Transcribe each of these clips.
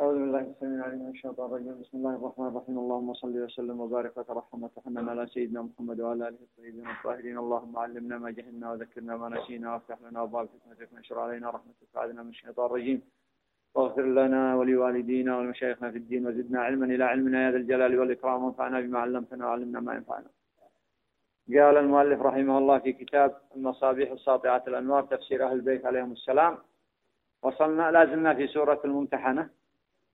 أعوذ بالله السميع العليم من الشيطان الرجيم. بسم الله الرحمن الرحيم. اللهم صل وسلم وبارك وترحم وتحنن على سيدنا محمد وعلى آله الطيبين الطاهرين. اللهم علمنا ما جهلنا وذكرنا ما نسينا وافتح لنا أبواب حكمتك وانشر علينا. رحمتك وعدنا من الشيطان الرجيم. واغفر لنا ولوالدينا ولمشايخنا في الدين وزدنا علما إلى علمنا. يا ذا الجلال والإكرام وانفعنا بما علمتنا وعلمنا ما ينفعنا. قال المؤلف رحمه الله في كتاب المصابيح الساطعة الأنوار تفسير أهل البيت عليهم السلام. وصلنا لازلنا في سورة الممتحنة.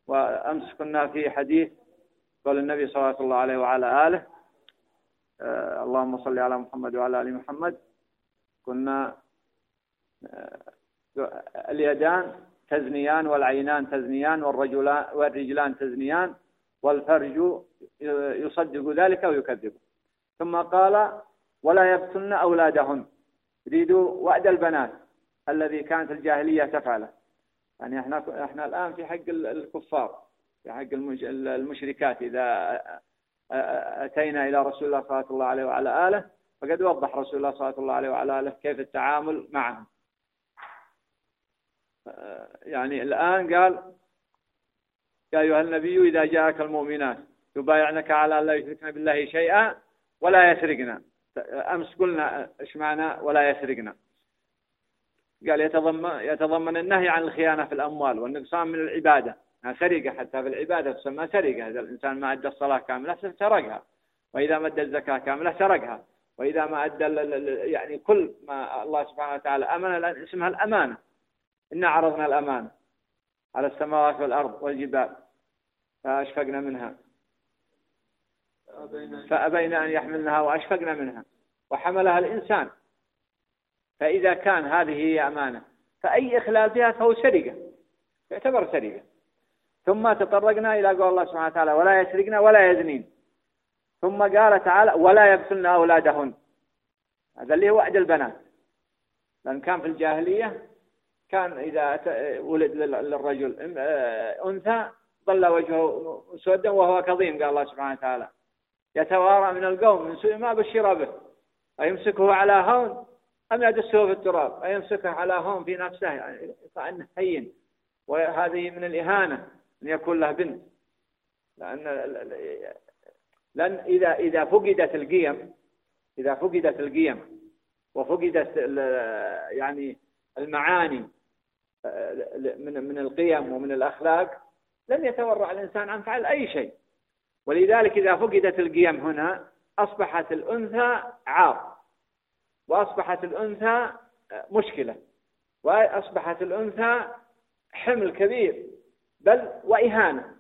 وأمس كنا في حديث قول النبي صلى الله عليه وعلى آله آه اللهم صل على محمد وعلى آل محمد. كنا آه اليدان تزنيان والعينان تزنيان والرجلان, والرجلان تزنيان والفرج يصدق ذلك ويكذبه ثم قال ولا يبتن أولادهن يريدوا وعد البنات الذي كانت الجاهلية تفعله. يعني إحنا إحنا الآن في حق الكفار في حق المشركات. إذا أتينا إلى رسول الله صلى الله عليه وعلى آله فقد وضح رسول الله صلى الله عليه وعلى آله كيف التعامل معهم. يعني الآن قال يا أيها النبي إذا جاءك المؤمنات يبايعنك على أن لا يشركن بالله شيئا ولا يسرقنا أمس قلنا إيش معنى ولا يسرقنا قال يتضمن يتضمن النهي عن الخيانة في الأموال والنقصان من العبادة. سرقة حتى في العبادة تسمى سرقة. إذا الإنسان ما أدى الصلاة كاملة سرقها. وإذا ما أدى الزكاة كاملة سرقها. وإذا ما أدى يعني كل ما الله سبحانه وتعالى أمن اسمها الأمانة. إنا عرضنا الأمانة على السماوات والأرض والجبال فأشفقنا منها. فأبين أن يحملنها وأشفقنا منها. وحملها الإنسان. فإذا كان هذه هي أمانة فأي إخلال فيها فهو سرقة يعتبر سرقة. ثم تطرقنا إلى قول الله سبحانه وتعالى ولا يسرقنا ولا يزنين. ثم قال تعالى ولا يبتلن أولادهن. هذا اللي هو وعد البنات. لأن كان في الجاهلية كان إذا ولد للرجل أنثى ظل وجهه مسودا وهو كظيم قال الله سبحانه وتعالى. يتوارى من القوم من سوء ما بشر به أيمسكه على هون. أم يدسه في التراب؟ أيمسكه على هون في نفسه يعني كأنه هين. وهذه من الإهانة أن يكون له بنت. لأن لأن إذا إذا فقدت القيم إذا فقدت القيم وفقدت يعني المعاني من من القيم ومن الأخلاق لن يتورع الإنسان عن فعل أي شيء. ولذلك إذا فقدت القيم هنا أصبحت الأنثى عار. وأصبحت الأنثى مشكلة. وأصبحت الأنثى حمل كبير بل وإهانة.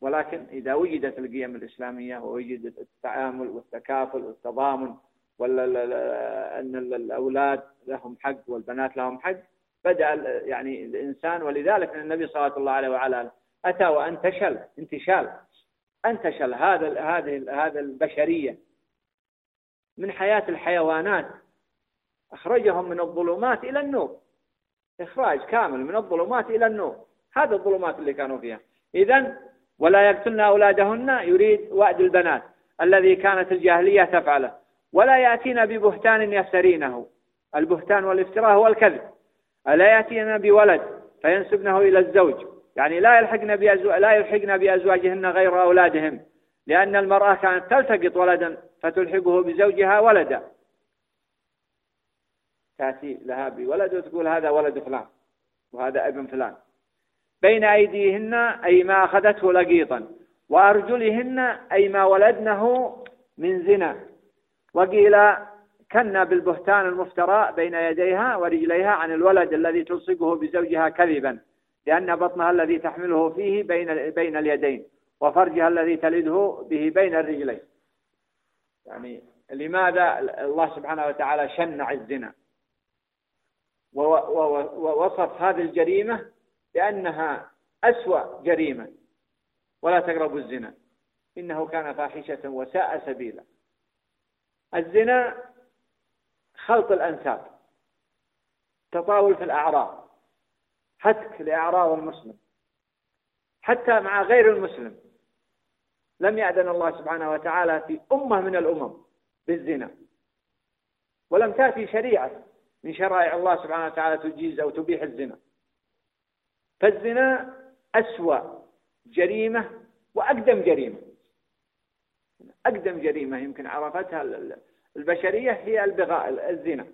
ولكن إذا وجدت القيم الإسلامية ووجدت التعامل والتكافل والتضامن ولا أن الأولاد لهم حق والبنات لهم حق بدأ يعني الإنسان ولذلك النبي صلى الله عليه وعلى أتى وأنتشل انتشال انتشل هذا هذه هذا البشرية. من حياة الحيوانات. أخرجهم من الظلمات إلى النور. إخراج كامل من الظلمات إلى النور. هذه الظلمات اللي كانوا فيها. إذا ولا يقتلن أولادهن يريد وعد البنات الذي كانت الجاهلية تفعله. ولا يأتين ببهتان يفترينه. البهتان والافتراء هو الكذب. ألا يأتين بولد فينسبنه إلى الزوج. يعني لا يلحقن بأزو... لا يلحقن بأزواجهن غير أولادهم. لأن المرأة كانت تلتقط ولدا فتلحقه بزوجها ولدا. تأتي لها بولد وتقول هذا ولد فلان وهذا ابن فلان. بين أيديهن أي ما أخذته لقيطا وأرجلهن أي ما ولدنه من زنا. وقيل كنا بالبهتان المفترى بين يديها ورجليها عن الولد الذي تلصقه بزوجها كذبا لأن بطنها الذي تحمله فيه بين بين اليدين. وفرجها الذي تلده به بين الرجلين. يعني لماذا الله سبحانه وتعالى شنع الزنا؟ ووصف هذه الجريمة بأنها أسوأ جريمة ولا تقربوا الزنا. إنه كان فاحشة وساء سبيلا. الزنا خلط الأنساب تطاول في الأعراض هتك لأعراض المسلم حتى مع غير المسلم. لم يأذن الله سبحانه وتعالى في أمة من الأمم بالزنا. ولم تأتي شريعة من شرائع الله سبحانه وتعالى تجيز أو تبيح الزنا. فالزنا أسوأ جريمة وأقدم جريمة. أقدم جريمة يمكن عرفتها البشرية هي البغاء الزنا.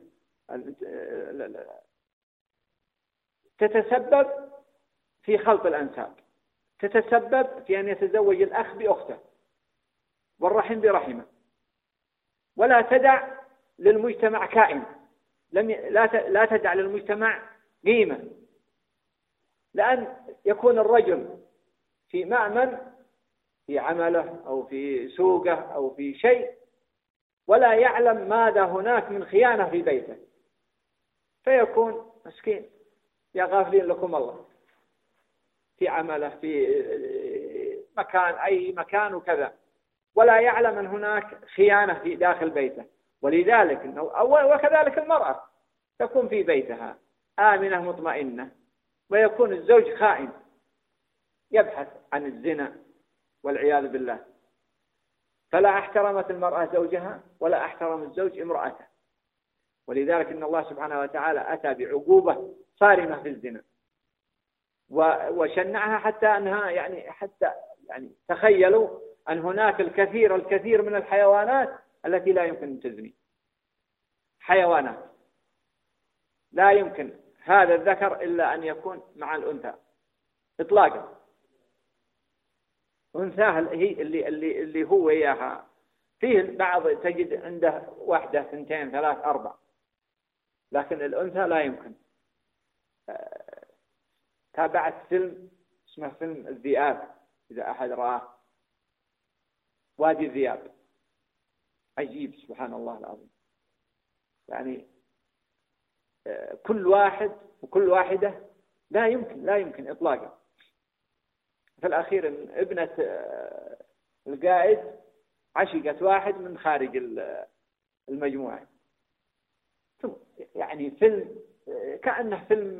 تتسبب في خلط الأنساب. تتسبب في أن يتزوج الأخ بأخته والرحم برحمة. ولا تدع للمجتمع كائن. لم ي... لا ت... لا تدع للمجتمع قيمة. لأن يكون الرجل في مأمن في عمله أو في سوقه أو في شيء ولا يعلم ماذا هناك من خيانة في بيته. فيكون مسكين. يا غافلين لكم الله. في عمله في مكان أي مكان وكذا. ولا يعلم أن هناك خيانة في داخل بيته. ولذلك وكذلك المرأة تكون في بيتها آمنة مطمئنة. ويكون الزوج خائن. يبحث عن الزنا والعياذ بالله. فلا احترمت المرأة زوجها ولا احترم الزوج امرأته. ولذلك إن الله سبحانه وتعالى أتى بعقوبة صارمة في الزنا. وشنعها حتى أنها يعني حتى يعني تخيلوا أن هناك الكثير الكثير من الحيوانات التي لا يمكن أن تزني. حيوانات. لا يمكن هذا الذكر إلا أن يكون مع الأنثى. اطلاقا. انثاه هي اللي اللي اللي هو إياها. فيه البعض تجد عنده واحدة اثنتين ثلاث أربع. لكن الأنثى لا يمكن. تابعت فيلم اسمه فيلم الذئاب إذا أحد رآه. وادي الذئاب. عجيب سبحان الله العظيم. يعني آه، كل واحد وكل واحدة لا يمكن لا يمكن إطلاقا. في الأخير ابنة آه، القائد عشقت واحد من خارج المجموعة. يعني فيلم آه، كأنه فيلم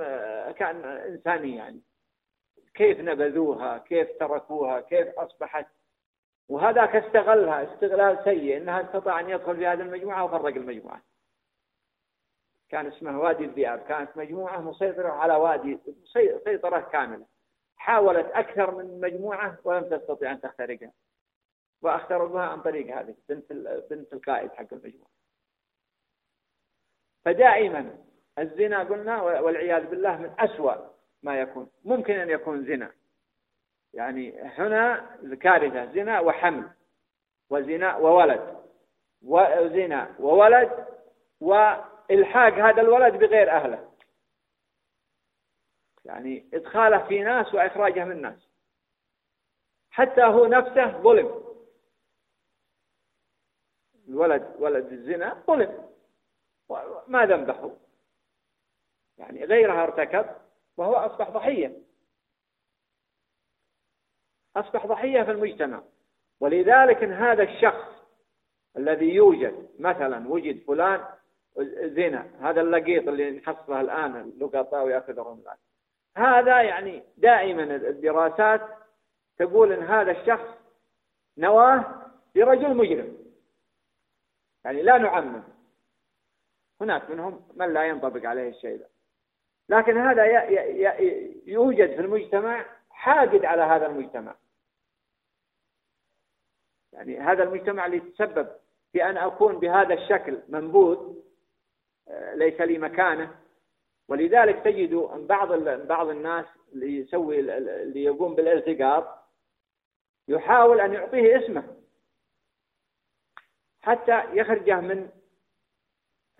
كأن إنساني يعني كيف نبذوها كيف تركوها كيف أصبحت وهذاك استغلها استغلال سيء إنها استطاع أن يدخل في هذه المجموعة وفرق المجموعة. كان اسمه وادي الذئاب، كانت مجموعة مسيطرة على وادي سيطره كاملة. حاولت أكثر من مجموعة ولم تستطيع أن تخترقها. وأخترقوها عن طريق هذه بنت بنت القائد حق المجموعة. فدائما الزنا قلنا والعياذ بالله من أسوأ ما يكون، ممكن أن يكون زنا. يعني هنا الكارثة زنا وحمل وزنا وولد وزنا وولد وإلحاق هذا الولد بغير أهله. يعني إدخاله في ناس وإخراجه من ناس. حتى هو نفسه ظلم. الولد ولد الزنا ظلم. ما ذنبه؟ يعني غيرها ارتكب وهو أصبح ضحية. أصبح ضحية في المجتمع. ولذلك إن هذا الشخص الذي يوجد مثلا وجد فلان زنا هذا اللقيط اللي نحصله الآن اللقطاء ويأخذهم الآن هذا يعني دائما الدراسات تقول إن هذا الشخص نواه لرجل مجرم. يعني لا نعمم. هناك منهم من لا ينطبق عليه الشيء ده. لكن هذا يوجد في المجتمع حاقد على هذا المجتمع. يعني هذا المجتمع اللي يتسبب في أن أكون بهذا الشكل منبوذ آه، ليس لي مكانة. ولذلك تجد بعض بعض الناس اللي يسوي اللي يقوم بالالتقاط يحاول أن يعطيه اسمه. حتى يخرجه من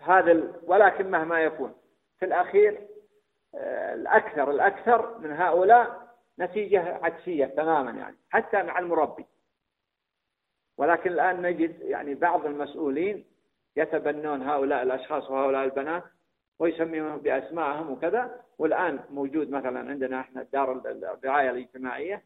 هذا ولكن مهما يكون. في الأخير الأكثر الأكثر من هؤلاء نتيجة عكسية تماما يعني حتى مع المربي. ولكن الآن نجد يعني بعض المسؤولين يتبنون هؤلاء الأشخاص وهؤلاء البنات ويسميهم بأسمائهم وكذا. والآن موجود مثلا عندنا إحنا دار الرعاية الاجتماعية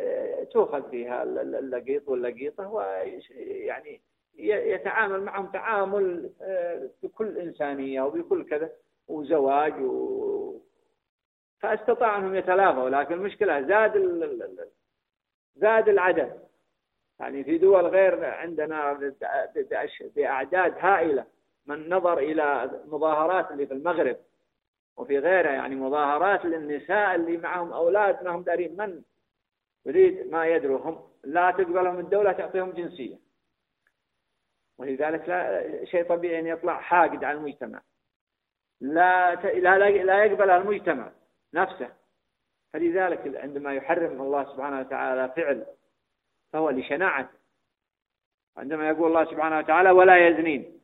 آه، تؤخذ فيها اللقيط واللقيطة ويعني يتعامل معهم تعامل آه، بكل إنسانية وبكل كذا وزواج و... فاستطاع أنهم يتلافوا لكن المشكلة زاد. زاد العدد. يعني في دول غير عندنا بأعداد هائلة من نظر إلى المظاهرات اللي في المغرب وفي غيرها يعني مظاهرات للنساء اللي معهم أولاد ما هم دارين. من يريد ما يدروهم لا تقبلهم الدولة تعطيهم جنسية. ولذلك لا شيء طبيعي أن يطلع حاقد على المجتمع. لا لا لا يقبل المجتمع. نفسه. فلذلك عندما يحرم الله سبحانه وتعالى فعل فهو لشناعته. عندما يقول الله سبحانه وتعالى ولا يزنين.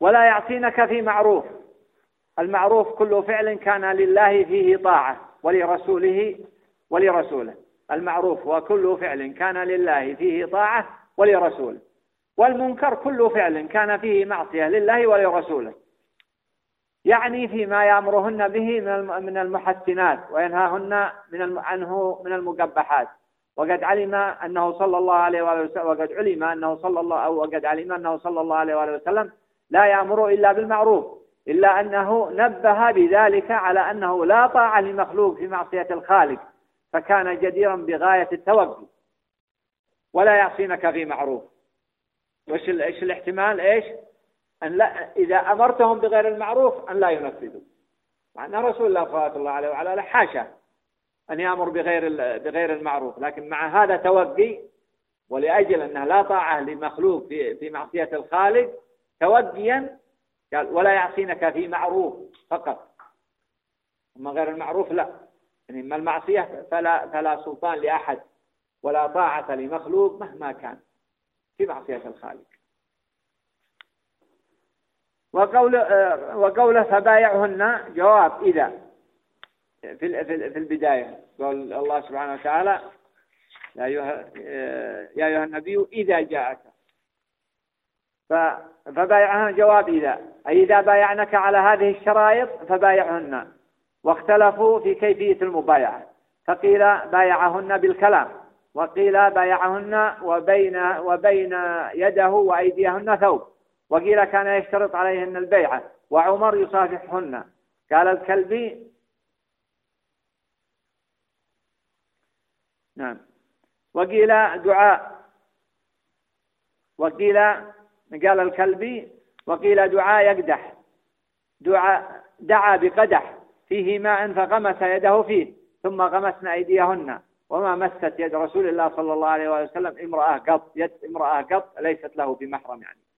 ولا يعصينك في معروف. المعروف كل فعل كان لله فيه طاعة ولرسوله ولرسوله. المعروف وكل فعل كان لله فيه طاعة ولرسوله. والمنكر كل فعل كان فيه معصية لله ولرسوله. يعني فيما يأمرهن به من المحسنات وينهاهن من عنه من المقبحات. وقد علم أنه صلى الله عليه وآله وسلم وقد علم أنه صلى الله أو وقد علم أنه صلى الله عليه وآله وسلم لا يأمر إلا بالمعروف إلا أنه نبه بذلك على أنه لا طاعة لمخلوق في معصية الخالق فكان جديرا بغاية التوقف ولا يعصينك في معروف. وش إيش الاحتمال؟ إيش؟ أن لا إذا أمرتهم بغير المعروف أن لا ينفذوا. مع أن رسول الله صلى الله عليه وعلى حاشا أن يأمر بغير بغير المعروف. لكن مع هذا توقي ولأجل أنه لا طاعة لمخلوق في في معصية الخالق توقيا قال ولا يعصينك في معروف فقط. أما غير المعروف لا. يعني أما المعصية فلا فلا سلطان لأحد ولا طاعة لمخلوق مهما كان في معصية الخالق. وقول وقوله فبايعهن. جواب إذا. في في البداية. قول الله سبحانه وتعالى يا أيها يا أيها النبي إذا جاءك. فبايعهن. جواب إذا. أي إذا بايعنك على هذه الشرائط فبايعهن. واختلفوا في كيفية المبايعة. فقيل بايعهن بالكلام. وقيل بايعهن وبين وبين يده وأيديهن ثوب. وقيل كان يشترط عليهن البيعة وعمر يصافحهن. قال الكلبي نعم. وقيل دعاء. وقيل قال الكلبي وقيل دعاء يقدح. دعاء دعا بقدح. فيه ماء فغمس يده فيه ثم غمسن أيديهن. وما مست يد رسول الله صلى الله عليه وسلم امرأة قط يد امرأة قط ليست له بمحرم يعني.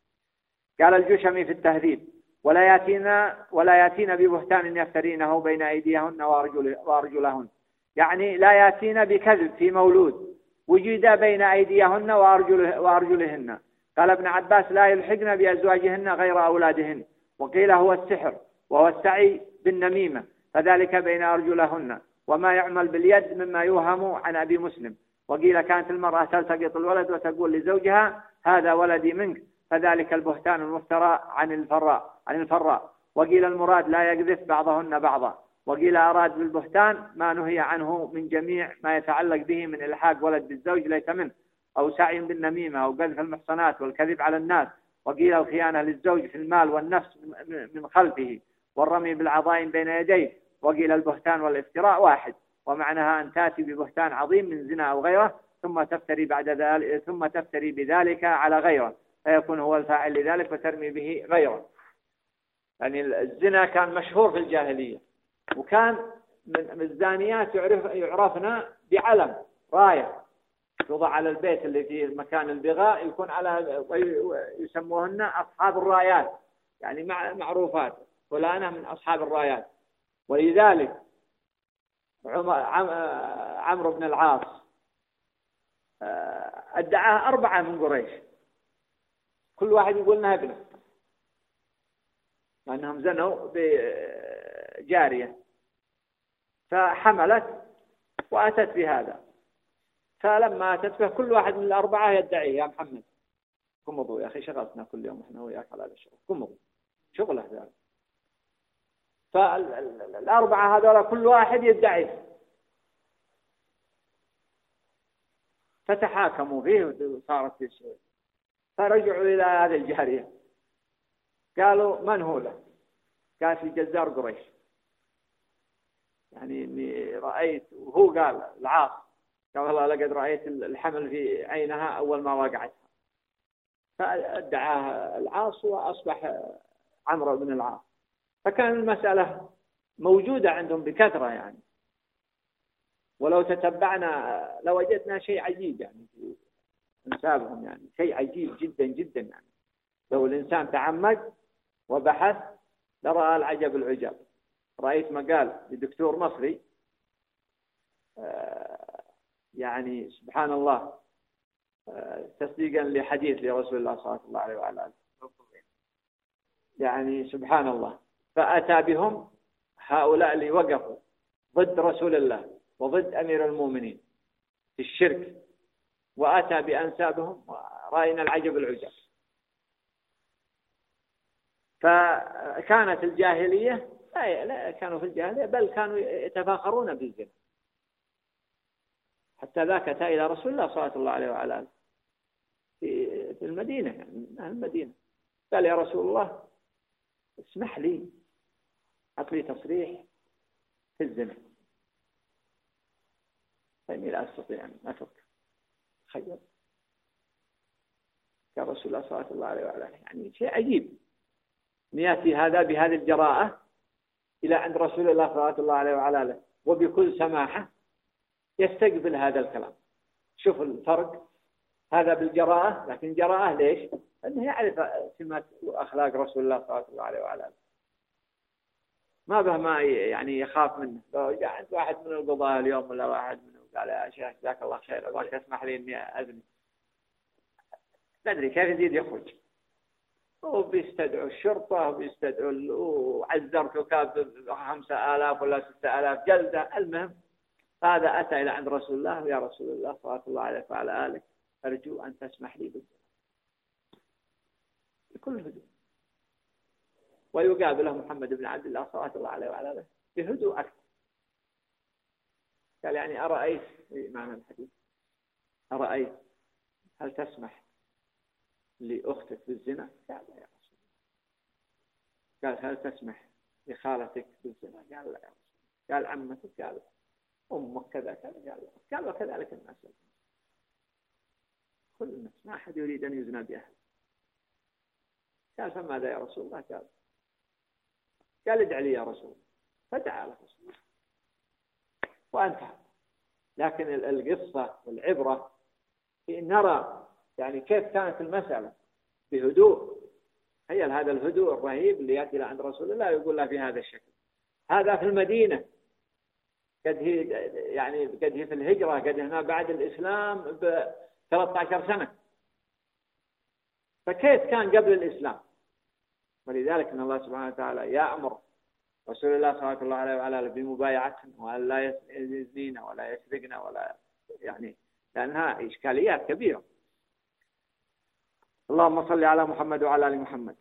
قال الجشمي في التهذيب ولا ياتينا ولا ياتين ببهتان يفترينه بين أيديهن وارجل وأرجلهن. يعني لا ياتين بكذب في مولود وجد بين أيديهن وارجل وأرجلهن. قال ابن عباس لا يلحقن بأزواجهن غير أولادهن. وقيل هو السحر وهو السعي بالنميمة فذلك بين أرجلهن وما يعمل باليد مما يوهم عن أبي مسلم. وقيل كانت المرأة تلتقط الولد وتقول لزوجها هذا ولدي منك. فذلك البهتان المفترى عن الفراء عن الفراء. وقيل المراد لا يقذف بعضهن بعضا. وقيل أراد بالبهتان ما نهي عنه من جميع ما يتعلق به من إلحاق ولد بالزوج ليس منه. أو سعي بالنميمة أو قذف المحصنات والكذب على الناس. وقيل الخيانة للزوج في المال والنفس من خلفه. والرمي بالعظائم بين يديه. وقيل البهتان والافتراء واحد. ومعناها أن تأتي ببهتان عظيم من زنا أو غيره ثم تفتري بعد ذلك ثم تفتري بذلك على غيره. فيكون هو الفاعل لذلك وترمي به غيره. يعني الزنا كان مشهور في الجاهلية وكان من الزانيات يعرف يعرفنا بعلم راية. توضع على البيت اللي في مكان البغاء يكون على يسموهن أصحاب الرايات. يعني معروفات فلانة من أصحاب الرايات. ولذلك عمرو بن العاص آه، ادعاه أربعة من قريش. كل واحد يقول إنها ابنه. لأنهم زنوا بجارية. فحملت وأتت بهذا. فلما أتت به كل واحد من الأربعة يدعيه يا محمد قمضوا يا أخي شغلتنا كل يوم إحنا وياك على هذا الشغل. قمضوا شغلة ذلك. فالأربعة هذول كل واحد يدعي. فتحاكموا فيه وصارت فرجعوا إلى هذه الجارية قالوا من هو له؟ قال في جزار قريش. يعني إني رأيت وهو قال العاص. قال والله لقد رأيت الحمل في عينها أول ما وقعتها فأدعاه العاص وأصبح عمرو بن العاص. فكان المسألة موجودة عندهم بكثرة يعني. ولو تتبعنا لوجدنا شيء عجيب يعني. انسابهم يعني. شيء عجيب جدا جدا يعني. لو الإنسان تعمد وبحث لرأى العجب العجاب. رأيت مقال لدكتور مصري آه، يعني سبحان الله آه، تصديقا لحديث لرسول الله صلى الله عليه وعلى يعني سبحان الله. فأتى بهم هؤلاء اللي وقفوا ضد رسول الله وضد أمير المؤمنين في الشرك. وأتى بأنسابهم ورأينا العجب العجاب فكانت الجاهلية لا كانوا في الجاهلية بل كانوا يتفاخرون بالزنا. حتى ذاك أتى إلى رسول الله صلى الله عليه وعلى آله. في المدينة يعني من أهل المدينة. قال يا رسول الله اسمح لي أعط لي تصريح في الزنا. فإني لا أستطيع أن أترك. تخيل. قال رسول الله صلى الله عليه وعلى يعني شيء عجيب. أن يأتي هذا بهذه الجراءة إلى عند رسول الله صلى الله عليه وعلى آله وبكل سماحة يستقبل هذا الكلام. شوف الفرق. هذا بالجراءة لكن جراءة ليش؟ أنه يعرف سمات وأخلاق رسول الله صلى الله عليه وعلى آله. ما به ما يعني يخاف منه. لو جاء عند واحد من القضاة اليوم ولا واحد منه قال يا شيخ جزاك الله خير. أبغاك تسمح لي إني أذني. ندري كيف يزيد يخرج. وبيستدعوا الشرطة وبيستدعوا وعزرت وكاب خمسة آلاف ولا ستة آلاف جلدة. المهم هذا أتى إلى عند رسول الله. يا رسول الله صلى الله عليه وعلى آله أرجو أن تسمح لي بالزنا بكل هدوء. ويقابله محمد بن عبد الله صلى الله عليه وعلى آله. بهدوء أكثر. قال يعني أرأيت؟ معنى الحديث. أرأيت؟ هل تسمح لأختك بالزنا؟ قال لا يا رسول الله. قال هل تسمح لخالتك بالزنا؟ قال لا يا رسول الله. قال عمتك؟ قال أمك كذا كذا؟ قال قال وكذلك الناس. كل الناس ما أحد يريد أن يزنى بأهل. قال فماذا يا رسول الله؟ قال قال ادع لي يا رسول الله. فدعا له. رسول الله وانتهى لكن القصة والعبرة في أن نرى يعني كيف كانت المسألة بهدوء. تخيل هذا الهدوء الرهيب اللي يأتي عند رسول الله يقول له في هذا الشكل. هذا في المدينة. قد هي يعني قد هي في الهجرة قد هنا بعد الإسلام ب 13 سنة. فكيف كان قبل الإسلام؟ ولذلك أن الله سبحانه وتعالى يأمر رسول الله صلى الله عليه وعلى آله بمبايعتهم وان لا يزنين ولا يسرقن ولا يعني لأنها إشكاليات كبيرة. اللهم صل على محمد وعلى آل محمد.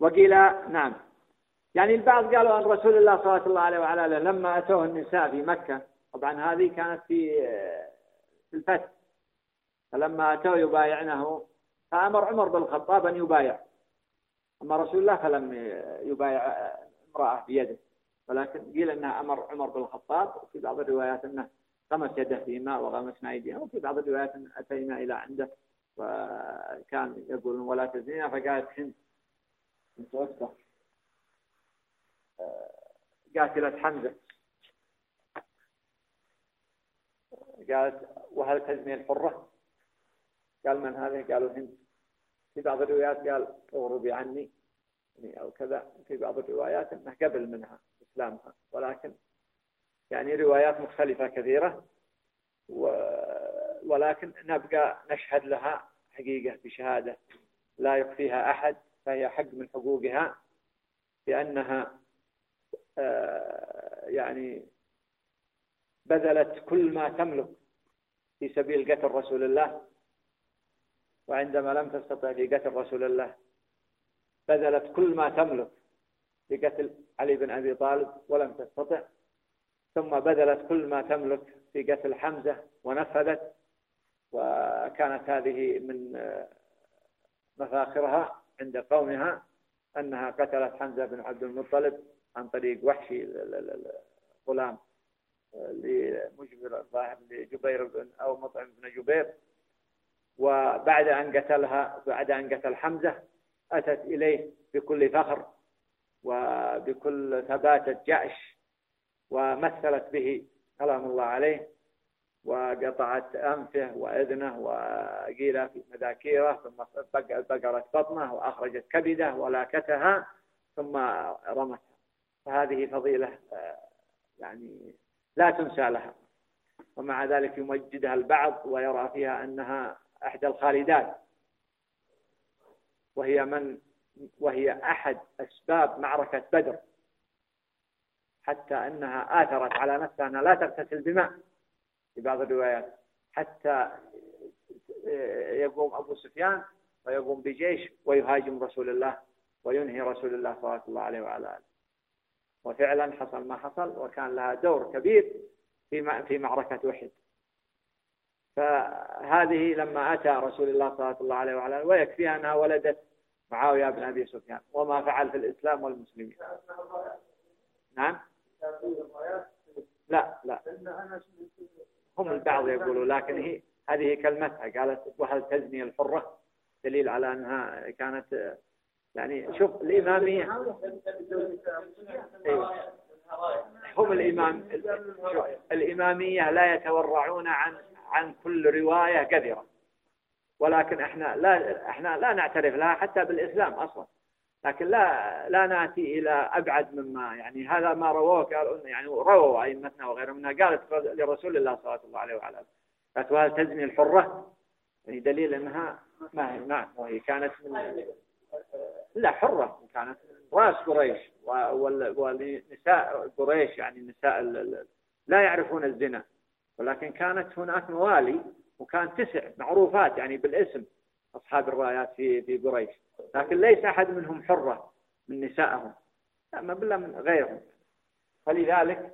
وقيل نعم. يعني البعض قالوا أن رسول الله صلى الله عليه وعلى آله لما أتوه النساء في مكة طبعا هذه كانت في في الفتح. فلما أتوه يبايعنه فأمر عمر بن الخطاب أن يبايع أما رسول الله فلم يبايع امرأة بيده ولكن قيل أنها أمر عمر بن الخطاب وفي بعض الروايات أنه غمس يده في ماء وغمسنا أيديها وفي بعض الروايات أن أتينا إلى عنده وكان يقول ولا تزنينا؟ فقالت هند بنت عتبة قاتلة حمزة. قالت وهل تزني الحرة؟ قال من هذه؟ قالوا هند. في بعض الروايات قال اغربي عني. يعني أو كذا في بعض الروايات أنه قبل منها إسلامها. ولكن يعني روايات مختلفة كثيرة و ولكن نبقى نشهد لها حقيقة بشهادة لا يخفيها أحد فهي حق من حقوقها لأنها آه، يعني بذلت كل ما تملك في سبيل قتل رسول الله وعندما لم تستطع في قتل رسول الله بذلت كل ما تملك لقتل علي بن أبي طالب ولم تستطع ثم بذلت كل ما تملك في قتل حمزة ونفذت وكانت هذه من مفاخرها عند قومها أنها قتلت حمزة بن عبد المطلب عن طريق وحشي غلام لمجبر الظاهر لجبير بن أو مطعم بن جبير. وبعد أن قتلها بعد أن قتل حمزة أتت إليه بكل فخر وبكل ثباتة جأش ومثلت به سلام الله عليه وقطعت أنفه وإذنه وقيل في مذاكيره ثم بقرت بطنه وأخرجت كبده ولاكتها ثم رمتها. فهذه فضيلة آه، يعني لا تنسى لها. ومع ذلك يمجدها البعض ويرى فيها أنها أحدى الخالدات. وهي من وهي أحد أسباب معركة بدر. حتى أنها آثرت على نفسها أنها لا تغتسل بماء في بعض الروايات. حتى يقوم أبو سفيان ويقوم بجيش ويهاجم رسول الله وينهي رسول الله صلى الله عليه وعلى آله. وفعلا حصل ما حصل وكان لها دور كبير في في معركة أحد. فهذه لما أتى رسول الله صلى الله عليه وعلى آله ويكفيها أنها ولدت معاوية بن أبي سفيان وما فعل في الإسلام والمسلمين. نعم؟ لا لا. هم البعض يقولوا لكن هي هذه كلمتها قالت وهل تزني الحرة؟ دليل على أنها كانت يعني شوف الإمامية أيوة. هم الإمام الإمامية لا يتورعون عن عن كل رواية قذرة ولكن إحنا لا إحنا لا نعترف لها حتى بالإسلام أصلا. لكن لا لا نأتي إلى أبعد مما يعني هذا ما رووه قالوا يعني رووا أئمتنا وغيرهم منها قالت لرسول الله صلى الله عليه وعلى آله قالت وهل تزني الحرة؟ يعني دليل إنها ما هي نعم وهي كانت من لا حرة كانت رأس قريش. ونساء قريش يعني النساء لا يعرفون الزنا. ولكن كانت هناك موالي وكان تسع معروفات يعني بالاسم أصحاب الرايات في في قريش. لكن ليس أحد منهم حرة من نسائهم. ما بالله من غيرهم. فلذلك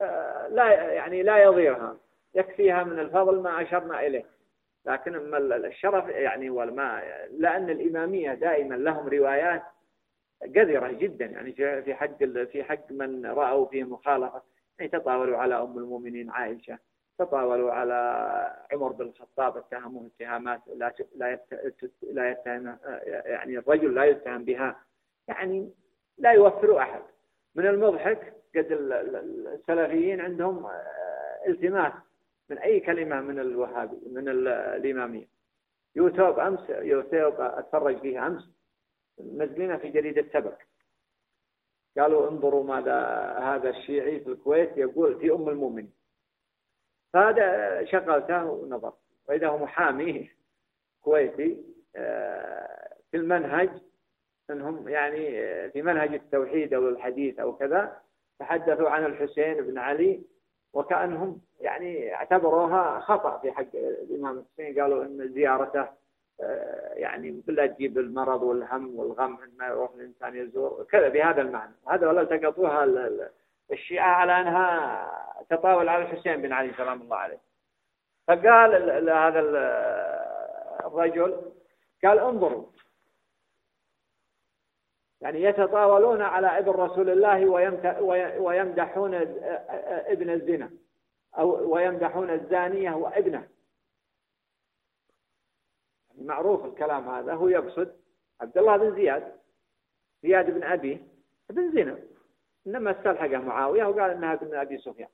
آه، لا يعني لا يضيرها. يكفيها من الفضل ما أشرنا إليه. لكن أما الشرف يعني والما لأن الإمامية دائما لهم روايات قذرة جدا. يعني في حق في حق من رأوا فيه مخالفة. يعني تطاولوا على أم المؤمنين عائشة. تطاولوا على عمر بن الخطاب اتهموه اتهامات لا لا لا يتهم يعني الرجل لا يتهم بها. يعني لا يوفر أحد. من المضحك قد السلفيين عندهم آه، التماس من أي كلمة من الوهابي من الإمامية. يوتيوب أمس يوتيوب أتفرج فيه أمس. منزلينه في جريدة سبك. قالوا انظروا ماذا هذا الشيعي في الكويت يقول في أم المؤمنين. فهذا شغلته ونظر. وإذا هو محامي كويتي آه، في المنهج أنهم يعني آه، في منهج التوحيد أو الحديث أو كذا تحدثوا عن الحسين بن علي وكأنهم يعني اعتبروها خطأ في حق الإمام الحسين. قالوا أن زيارته آه، يعني بالله تجيب المرض والهم والغم ما يروح الإنسان يزور كذا بهذا المعنى. هذا ولا التقطوها الشيعة على أنها تطاول على الحسين بن علي سلام الله عليه. فقال هذا الرجل قال انظروا. يعني يتطاولون على ابن رسول الله ويمدحون ابن الزنا أو ويمدحون الزانية وابنه. يعني معروف الكلام هذا هو يقصد عبد الله بن زياد زياد بن أبيه ابن زنا. إنما استلحقه معاوية وقال إنها ابن أبي سفيان.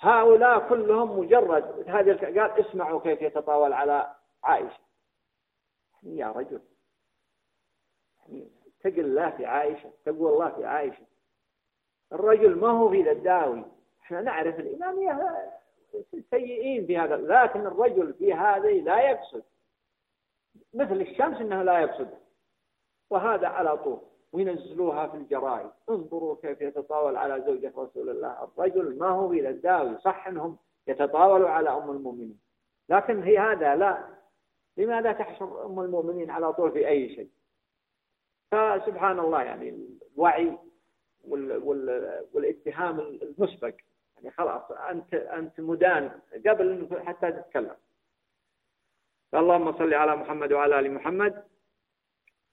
هؤلاء كلهم مجرد هذه قال اسمعوا كيف يتطاول على عائشة. يعني يا رجل. يعني تقل الله في عائشة تقوى الله في عائشة. الرجل ما هو في الداوي. إحنا نعرف الإمامية سيئين في هذا لكن الرجل في هذه لا يقصد. مثل الشمس إنه لا يقصد. وهذا على طول. وينزلوها في الجرائد. انظروا كيف يتطاول على زوجة رسول الله. الرجل ما هو إلى الداوي صح أنهم يتطاولوا على أم المؤمنين. لكن هي هذا لا لماذا تحشر أم المؤمنين على طول في أي شيء؟ فسبحان الله يعني الوعي وال وال والاتهام المسبق. يعني خلاص أنت أنت مدان قبل حتى تتكلم. اللهم صل على محمد وعلى آل محمد.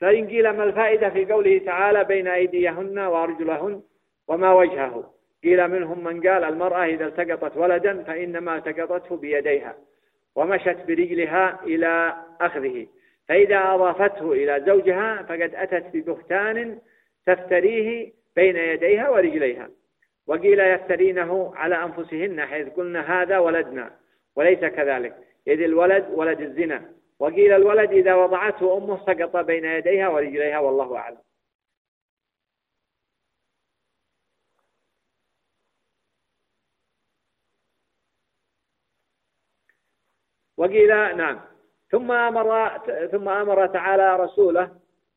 فإن قيل ما الفائدة في قوله تعالى بين أيديهن وأرجلهن وما وجهه. قيل منهم من قال المرأة إذا التقطت ولدا فإنما التقطته بيديها ومشت برجلها إلى أخذه. فإذا أضافته إلى زوجها فقد أتت ببهتان تفتريه بين يديها ورجليها. وقيل يفترينه على أنفسهن حيث قلن هذا ولدنا وليس كذلك. إذ الولد ولد الزنا. وقيل الولد إذا وضعته أمه سقط بين يديها ورجليها والله أعلم. وقيل نعم. ثم أمر ثم أمر تعالى رسوله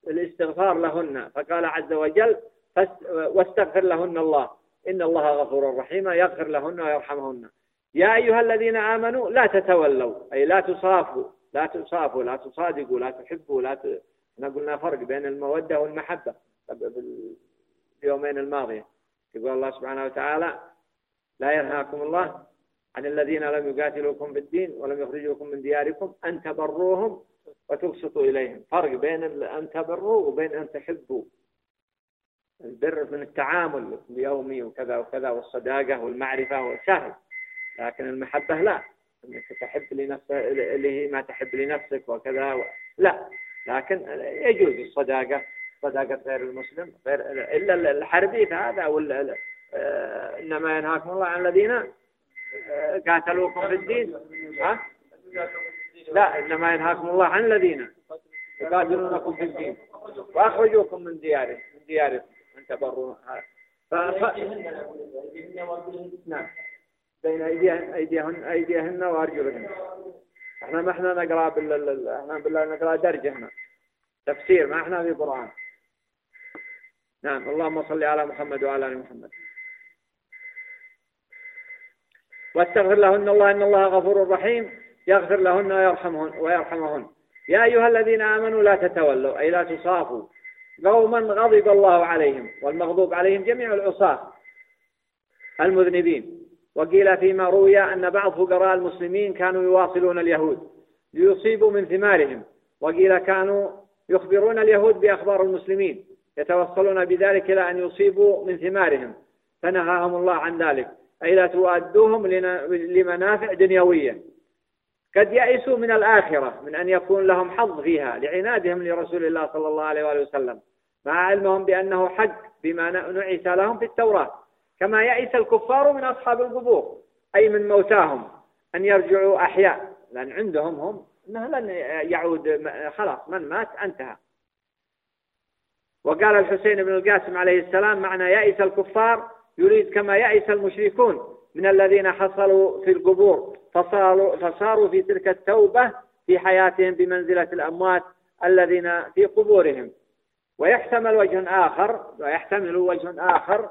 الاستغفار لهن. فقال عز وجل واستغفر لهن الله. إن الله غفور رحيم. يغفر لهن ويرحمهن. يا أيها الذين آمنوا لا تتولوا أي لا تصافوا. لا تصافوا لا تصادقوا لا تحبوا لا ت... إحنا قلنا فرق بين المودة والمحبة اليومين الماضية. يقول الله سبحانه وتعالى لا ينهاكم الله عن الذين لم يقاتلوكم في الدين ولم يخرجوكم من دياركم أن تبروهم وتقسطوا إليهم. فرق بين أن تبروا وبين أن تحبوا. البر من التعامل اليومي وكذا وكذا والصداقة والمعرفة والسهل لكن المحبة لا. إنك تحب لنفسك اللي هي ما تحب لنفسك وكذا و... لا لكن يجوز الصداقة صداقة غير المسلم غير إلا الحربي هذا ولا آه، إنما ينهاكم الله عن الذين آه، قاتلوكم في الدين ها؟ لا إنما ينهاكم الله عن الذين يقاتلونكم في الدين وأخرجوكم من دياركم من دياركم أن تبروا. نعم بين أيديهن أيديهن وأرجلهن إحنا ما إحنا نقرأ بال إحنا بالله نقرأ درجة هنا تفسير ما إحنا في قرآن. نعم اللهم صل على محمد وعلى آل محمد. واستغفر لهن الله إن الله غفور رحيم. يغفر لهن ويرحمهن ويرحمهن. يا أيها الذين آمنوا لا تتولوا أي لا تصافوا. قوما غضب الله عليهم والمغضوب عليهم جميع العصاة المذنبين. وقيل فيما روي أن بعض فقراء المسلمين كانوا يواصلون اليهود ليصيبوا من ثمارهم وقيل كانوا يخبرون اليهود بأخبار المسلمين يتوصلون بذلك إلى أن يصيبوا من ثمارهم. فنهاهم الله عن ذلك أي لا تؤدوهم لمنافع دنيوية. قد يئسوا من الآخرة من أن يكون لهم حظ فيها لعنادهم لرسول الله صلى الله عليه وآله وسلم مع علمهم بأنه حق بما نعس لهم في التوراة. كما يئس الكفار من أصحاب القبور أي من موتاهم أن يرجعوا أحياء. لأن عندهم هم أنه لن يعود خلاص من مات انتهى. وقال الحسين بن القاسم عليه السلام معنى يئس الكفار يريد كما يئس المشركون من الذين حصلوا في القبور فصاروا, فصاروا في تلك التوبة في حياتهم بمنزلة الأموات الذين في قبورهم. ويحتمل وجه آخر ويحتمل وجه آخر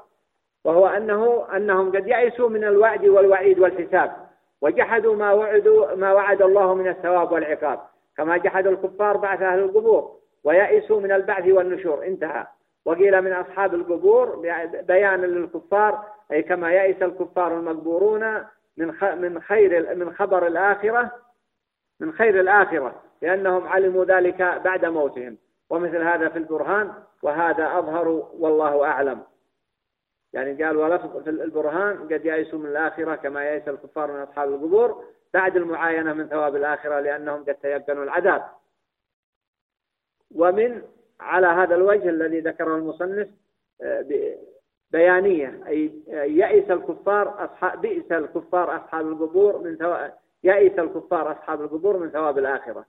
وهو أنه أنهم قد يئسوا من الوعد والوعيد والحساب. وجحدوا ما وعدوا ما وعد الله من الثواب والعقاب. كما جحد الكفار بعث أهل القبور. ويئسوا من البعث والنشور. انتهى. وقيل من أصحاب القبور بيانا للكفار أي كما يئس الكفار المقبورون من من خير من خبر الآخرة من خير الآخرة لأنهم علموا ذلك بعد موتهم. ومثل هذا في البرهان وهذا أظهر والله أعلم. يعني قال ولفظ في البرهان قد يئسوا من الآخرة كما يئس الكفار من أصحاب القبور بعد المعاينة من ثواب الآخرة لأنهم قد تيقنوا العذاب. ومن على هذا الوجه الذي ذكره المصنف آه، بيانية أي يئس الكفار أصحاب بئس الكفار أصحاب القبور من ثواب يئس الكفار أصحاب القبور من ثواب الآخرة.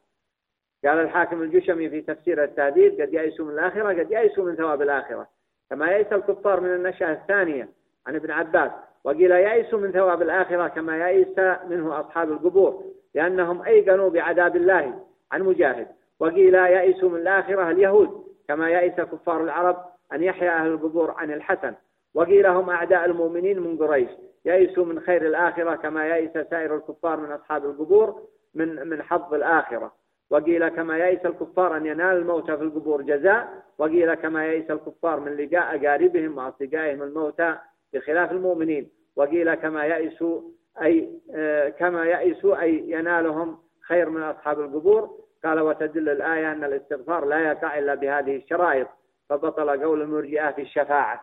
قال الحاكم الجشمي في تفسير التهديد قد يئسوا من الآخرة قد يئسوا من ثواب الآخرة. كما يئس الكفار من النشأة الثانية عن ابن عباس وقيل يئسوا من ثواب الآخرة كما يئس منه أصحاب القبور لأنهم أيقنوا بعذاب الله عن مجاهد. وقيل يئسوا من الآخرة اليهود كما يئس كفار العرب أن يحيا أهل القبور عن الحسن. وقيل هم أعداء المؤمنين من قريش. يئسوا من خير الآخرة كما يئس سائر الكفار من أصحاب القبور من من حظ الآخرة. وقيل كما يئس الكفار أن ينال الموتى في القبور جزاء وقيل كما يئس الكفار من لقاء أقاربهم وأصدقائهم الموتى بخلاف المؤمنين وقيل كما يئسوا أي آه، كما يئسوا أي ينالهم خير من أصحاب القبور. قال وتدل الآية أن الاستغفار لا يقع إلا بهذه الشرائط. فبطل قول المرجئة في الشفاعة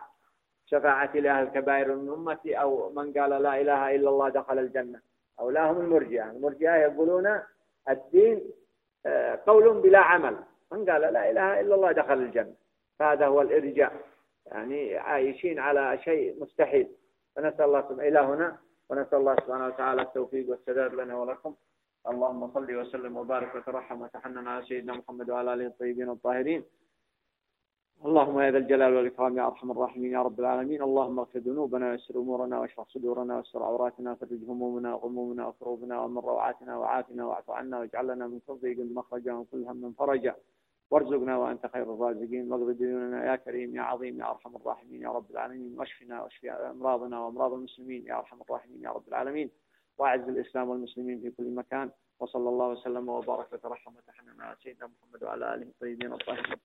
شفاعة لأهل الكبائر من أمتي أو من قال لا إله إلا الله دخل الجنة. أو لا هم المرجئة. المرجئة يقولون الدين قول بلا عمل. من قال لا إله إلا الله دخل الجنة. فهذا هو الإرجاء. يعني عايشين على شيء مستحيل. فنسأل الله سبحانه إلى هنا. ونسأل الله سبحانه وتعالى التوفيق والسداد لنا ولكم. اللهم صل وسلم وبارك وترحم وتحنن على سيدنا محمد وعلى آله الطيبين الطاهرين. اللهم يا ذا الجلال والإكرام يا أرحم الراحمين يا رب العالمين. اللهم اغفر ذنوبنا ويسر أمورنا واشرح صدورنا واستر عوراتنا وفرج همومنا وغمومنا وكروبنا ومن روعاتنا وعافنا واعف عنا واجعل لنا من كل ضيق مخرجا ومن كل هم فرجا وارزقنا وأنت خير الرازقين. واقض ديوننا يا كريم يا عظيم يا أرحم الراحمين يا رب العالمين. واشفنا واشف أمراضنا وأمراض المسلمين يا أرحم الراحمين يا رب العالمين. وأعز الإسلام والمسلمين في كل مكان. وصلى الله وسلم وبارك وترحم وتحنن على سيدنا محمد وعلى آله الطيبين الطاهرين.